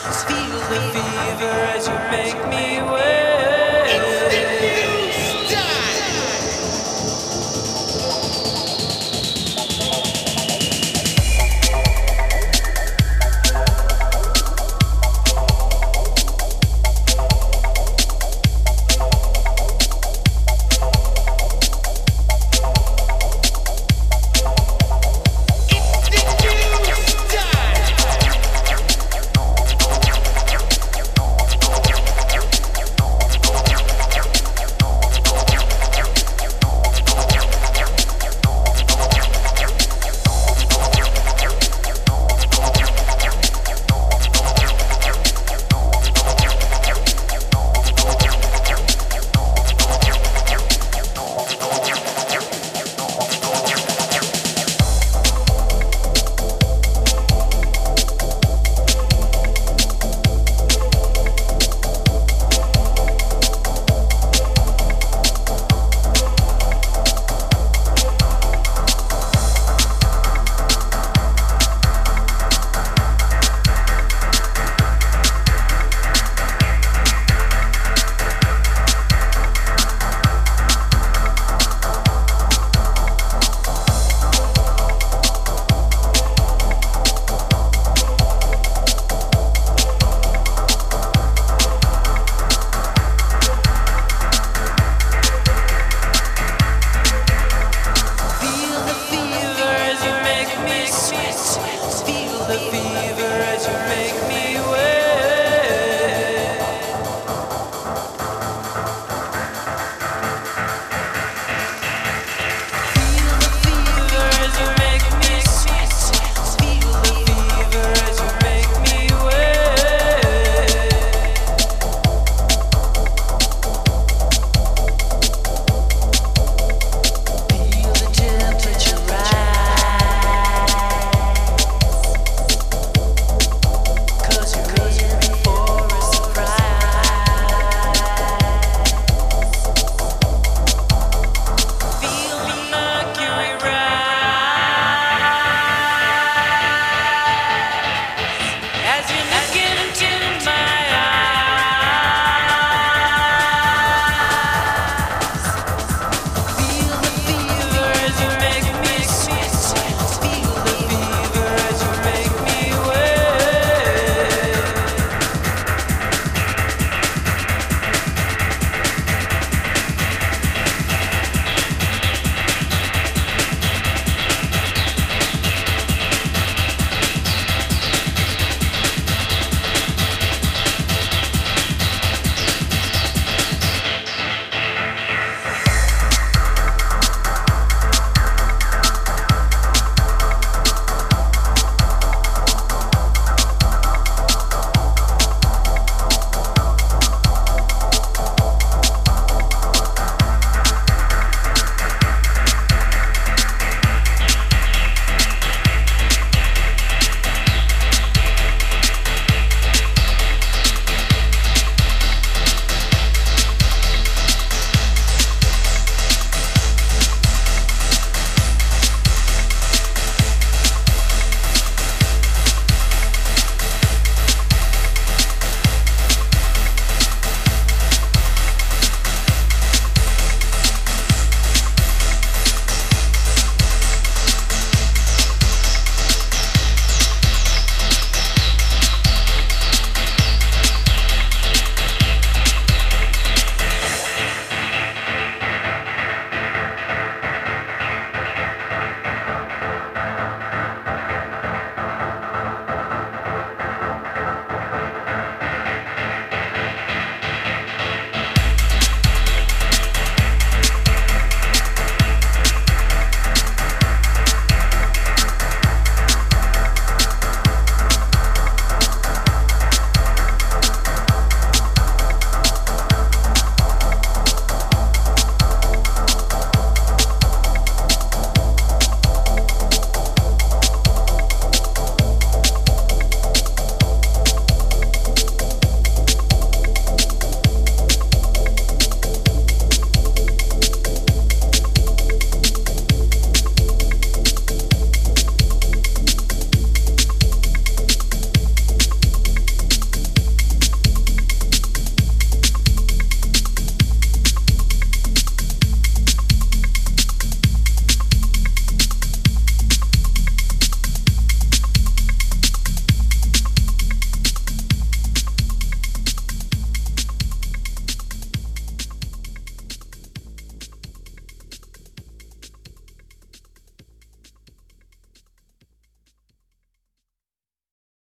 Feel the fever as you make